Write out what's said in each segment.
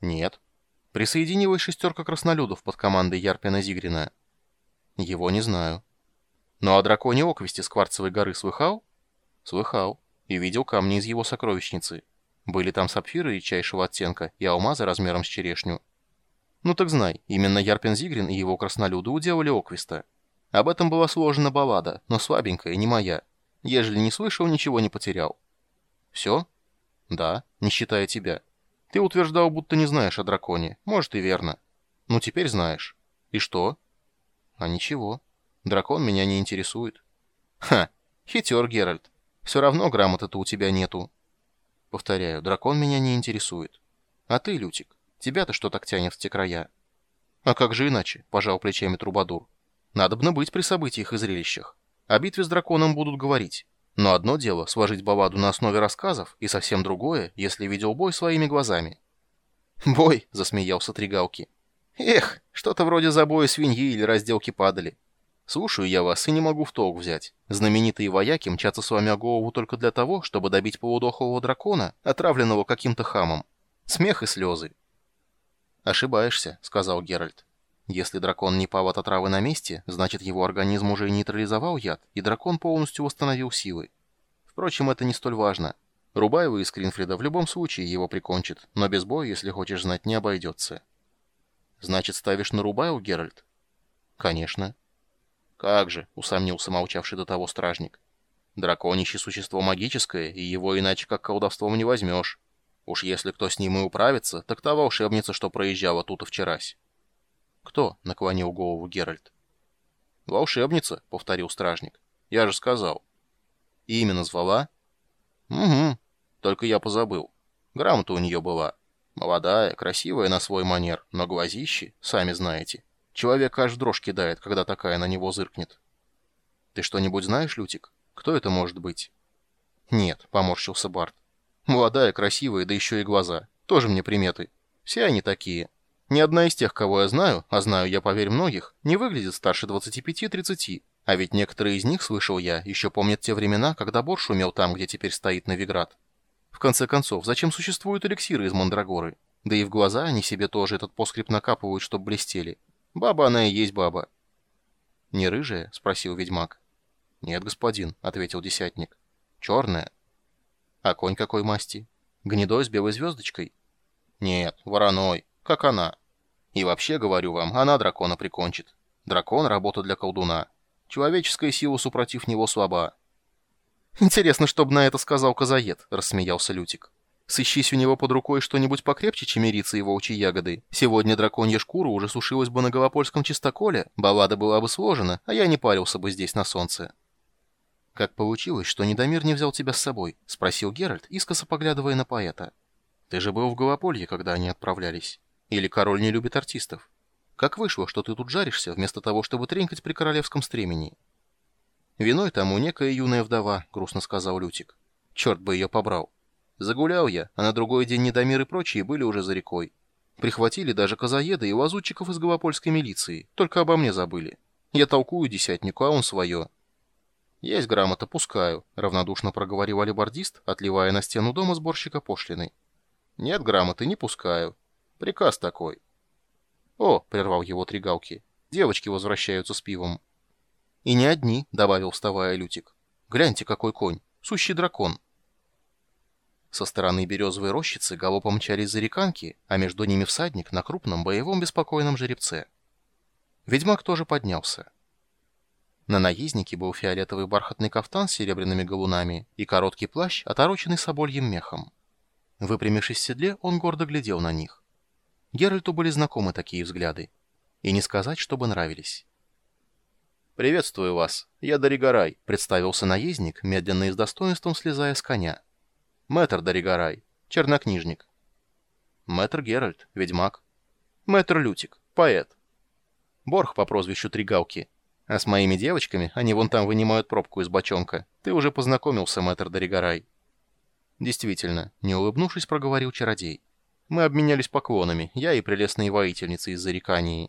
Нет. Присоединилась шестерка краснолюдов под командой Ярпина Зигрина. Его не знаю. Ну а драконе оквести с Кварцевой горы слыхал? Слыхал. И видел камни из его сокровищницы. Были там сапфиры редчайшего оттенка и алмазы размером с черешню. Ну так знай, именно Ярпин Зигрин и его краснолюды уделали Оквиста. Об этом была сложена баллада, но слабенькая, не моя. Ежели не слышал, ничего не потерял. Все? Да, не считая тебя. Ты утверждал, будто не знаешь о драконе. Может и верно. Ну теперь знаешь. И что? А ничего. Дракон меня не интересует. Ха, хитер, Геральт. Все равно грамоты-то у тебя нету. Повторяю, дракон меня не интересует. А ты, Лютик, тебя-то что так тянет в те края? А как же иначе, пожал плечами Трубадур. Надобно быть при событиях и зрелищах. О битве с драконом будут говорить. Но одно дело сложить балладу на основе рассказов, и совсем другое, если видел бой своими глазами. «Бой!» — засмеялся Тригалки. «Эх, что-то вроде забоя свиньи или разделки падали. Слушаю я вас и не могу в толк взять. Знаменитые вояки мчатся с вами о голову только для того, чтобы добить полудохлого дракона, отравленного каким-то хамом. Смех и слезы». «Ошибаешься», — сказал Геральт. Если дракон не пал от отравы на месте, значит его организм уже нейтрализовал яд, и дракон полностью восстановил силы. Впрочем, это не столь важно. Рубаева из Кринфрида в любом случае его прикончит, но без боя, если хочешь знать, не обойдется. Значит, ставишь на Рубаеву, Геральт? Конечно. Как же, усомнился молчавший до того стражник. Драконище существо магическое, и его иначе как колдовством не возьмешь. Уж если кто с ним и управится, так та волшебница, что проезжала тут и вчерась. «Кто?» — наклонил голову Геральт. «Волшебница», — повторил стражник. «Я же сказал». «И имя назвала?» «Угу. Только я позабыл. Грамота у нее была. Молодая, красивая на свой манер, но глазищи, сами знаете. Человек аж дрожь кидает, когда такая на него зыркнет». «Ты что-нибудь знаешь, Лютик? Кто это может быть?» «Нет», — поморщился Барт. «Молодая, красивая, да еще и глаза. Тоже мне приметы. Все они такие». Ни одна из тех, кого я знаю, а знаю я, поверь, многих, не выглядит старше 25-30. А ведь некоторые из них, слышал я, еще помнят те времена, когда Бор шумел там, где теперь стоит Новиград. В конце концов, зачем существуют эликсиры из Мандрагоры? Да и в глаза они себе тоже этот поскрип накапывают, чтоб блестели. Баба она и есть баба. «Не рыжая?» — спросил ведьмак. «Нет, господин», — ответил десятник. «Черная». «А конь какой масти? Гнедой с белой звездочкой?» «Нет, вороной, как она». И вообще, говорю вам, она дракона прикончит. Дракон — работа для колдуна. Человеческая сила супротив него слаба. «Интересно, что бы на это сказал Казаед», — рассмеялся Лютик. «Сыщись у него под рукой что-нибудь покрепче чемерицы и волчьи ягоды. Сегодня драконья шкура уже сушилась бы на Голопольском чистоколе, баллада была бы сложена, а я не парился бы здесь на солнце». «Как получилось, что Недомир не взял тебя с собой?» — спросил Геральт, искоса поглядывая на поэта. «Ты же был в Голополье, когда они отправлялись». Или король не любит артистов? Как вышло, что ты тут жаришься, вместо того, чтобы тренькать при королевском стремени? Виной тому некая юная вдова, грустно сказал Лютик. Черт бы ее побрал. Загулял я, а на другой день Недомир и прочие были уже за рекой. Прихватили даже казаеда и лазутчиков из Голопольской милиции, только обо мне забыли. Я толкую десятнику, а он свое. «Есть грамота, пускаю», — равнодушно проговорил алибардист, отливая на стену дома сборщика пошлины. «Нет грамоты, не пускаю. Приказ такой. О, прервал его Тригалки. Девочки возвращаются с пивом. И не одни, добавил, вставая Лютик. Гляньте, какой конь. Сущий дракон. Со стороны березовой рощицы галопом мчались зареканки, а между ними всадник на крупном боевом беспокойном жеребце. Ведьмак тоже поднялся. На наезднике был фиолетовый бархатный кафтан с серебряными галунами и короткий плащ, отороченный собольем мехом. Выпрямившись в седле, он гордо глядел на них. Геральту были знакомы такие взгляды. И не сказать, чтобы нравились. «Приветствую вас. Я Доригарай», — представился наездник, медленно и с достоинством слезая с коня. «Мэтр Доригарай, чернокнижник». «Мэтр Геральт, ведьмак». «Мэтр Лютик, поэт». «Борх по прозвищу Тригалки. А с моими девочками они вон там вынимают пробку из бочонка. Ты уже познакомился, мэтр Доригарай». «Действительно», — не улыбнувшись, проговорил чародей. Мы обменялись поклонами, я и прелестные воительницы из Зарекании.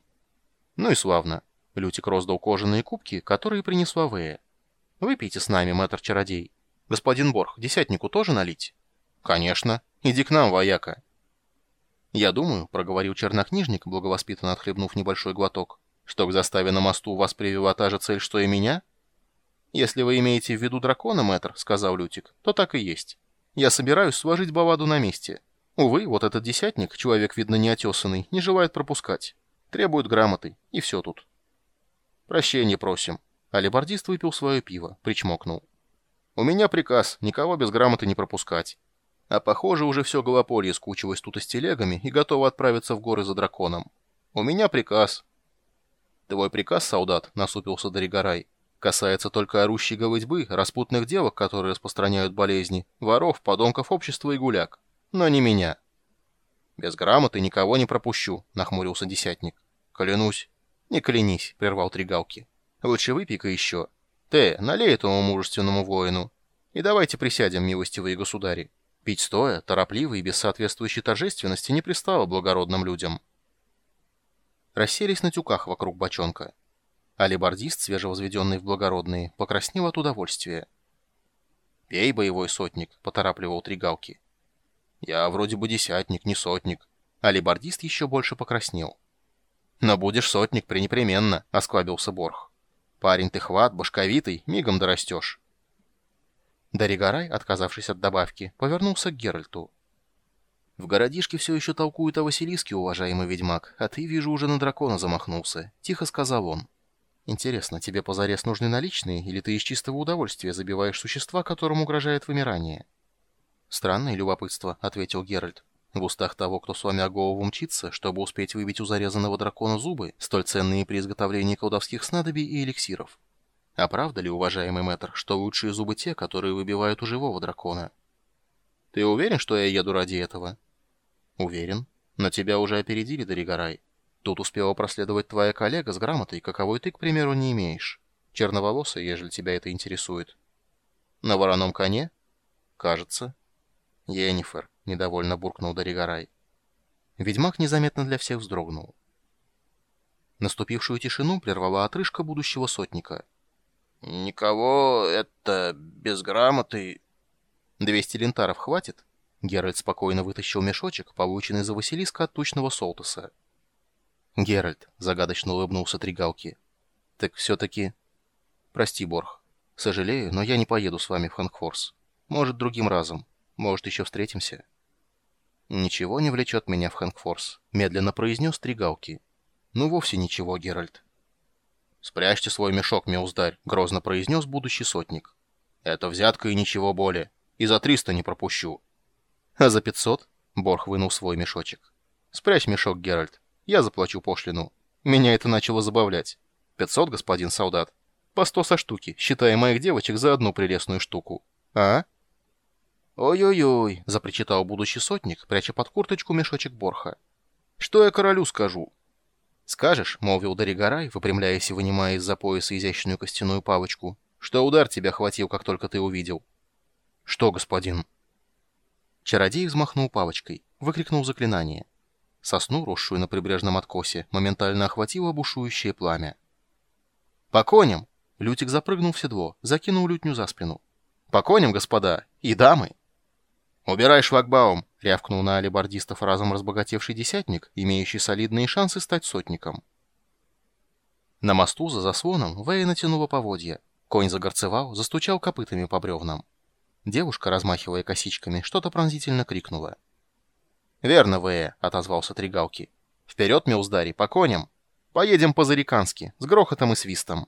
Ну и славно. Лютик роздал кожаные кубки, которые принесла Вэя. Выпейте с нами, мэтр-чародей. Господин Борх, десятнику тоже налить? Конечно. Иди к нам, вояка. «Я думаю», — проговорил чернокнижник, благовоспитанно отхлебнув небольшой глоток, «что к заставе на мосту вас привела та же цель, что и меня?» «Если вы имеете в виду дракона, мэтр», — сказал Лютик, — «то так и есть. Я собираюсь сложить Баваду на месте. Увы, вот этот десятник, человек, видно, неотесанный, не желает пропускать. Требует грамоты, и все тут». «Прощения просим». Алибардист выпил свое пиво, причмокнул. «У меня приказ никого без грамоты не пропускать. А похоже, уже все Голополье скучилось тут и с телегами и готово отправиться в горы за драконом. У меня приказ. Твой приказ, солдат, насупился Доригорай, касается только орущей голытьбы, распутных девок, которые распространяют болезни, воров, подонков общества и гуляк. Но не меня. Без грамоты никого не пропущу, нахмурился десятник. Клянусь. Не клянись, прервал Тригалки. Лучше выпей-ка еще. Ты, налей этому мужественному воину. И давайте присядем, милостивые государи. Пить стоя, торопливо и без соответствующей торжественности не пристало благородным людям. Расселись на тюках вокруг бочонка. Алибардист, свежевозведенный в благородные, покраснел от удовольствия. «Пей, боевой сотник», — поторапливал Тригалки. «Я вроде бы десятник, не сотник». Алибардист еще больше покраснел. «Но будешь сотник пренепременно», — осклабился Борх. «Парень ты хват, башковитый, мигом дорастешь». Даригарай, отказавшись от добавки, повернулся к Геральту. «В городишке все еще толкуют о Василиске, уважаемый ведьмак, а ты, вижу, уже на дракона замахнулся», — тихо сказал он. «Интересно, тебе позарез нужны наличные, или ты из чистого удовольствия забиваешь существа, которым угрожает вымирание?» «Странное любопытство», — ответил Геральт. «В устах того, кто с вами о голову мчится, чтобы успеть выбить у зарезанного дракона зубы, столь ценные при изготовлении колдовских снадобий и эликсиров». А правда ли, уважаемый мэтр, что лучшие зубы те, которые выбивают у живого дракона? Ты уверен, что я еду ради этого? Уверен. Но тебя уже опередили, Доригорай. Тут успела проследовать твоя коллега с грамотой, каковой ты, к примеру, не имеешь. Черноволосая, ежели тебя это интересует. На вороном коне? Кажется. Енифер, недовольно буркнул Доригорай. Ведьмак незаметно для всех вздрогнул. Наступившую тишину прервала отрыжка будущего сотника — «Никого, это, без грамоты...» «Двести лентаров хватит?» Геральт спокойно вытащил мешочек, полученный за Василиска от тучного Солтуса. «Геральт», — загадочно улыбнулся Тригалки. «Так все-таки...» «Прости, Борх. Сожалею, но я не поеду с вами в Хангфорс. Может, другим разом. Может, еще встретимся?» «Ничего не влечет меня в Хэнкфорс», — медленно произнес Тригалки. «Ну, вовсе ничего, Геральт. «Спрячьте свой мешок, меуздарь», — грозно произнес будущий сотник. «Это взятка и ничего более. И за триста не пропущу». «А за пятьсот?» — Борх вынул свой мешочек. «Спрячь мешок, Геральт. Я заплачу пошлину. Меня это начало забавлять. Пятьсот, господин солдат. По сто со штуки, считая моих девочек за одну прелестную штуку. А?» «Ой-ой-ой», — запричитал будущий сотник, пряча под курточку мешочек Борха. «Что я королю скажу? «Скажешь», — молвил Даригарай, выпрямляясь и вынимая из-за пояса изящную костяную палочку, «что удар тебя хватил, как только ты увидел». «Что, господин?» Чародей взмахнул палочкой, выкрикнул заклинание. Сосну, росшую на прибрежном откосе, моментально охватило бушующее пламя. «По коням!» — Лютик запрыгнул в седло, закинул лютню за спину. «По коням, господа! И дамы!» «Убирай шлагбаум!» — рявкнул на алибардистов разом разбогатевший десятник, имеющий солидные шансы стать сотником. На мосту за заслоном Вэя натянула поводья. Конь загорцевал, застучал копытами по бревнам. Девушка, размахивая косичками, что-то пронзительно крикнула. «Верно, Вэя», — отозвался Тригалки. «Вперед, Милздари, по коням! Поедем по-зарекански, с грохотом и свистом!»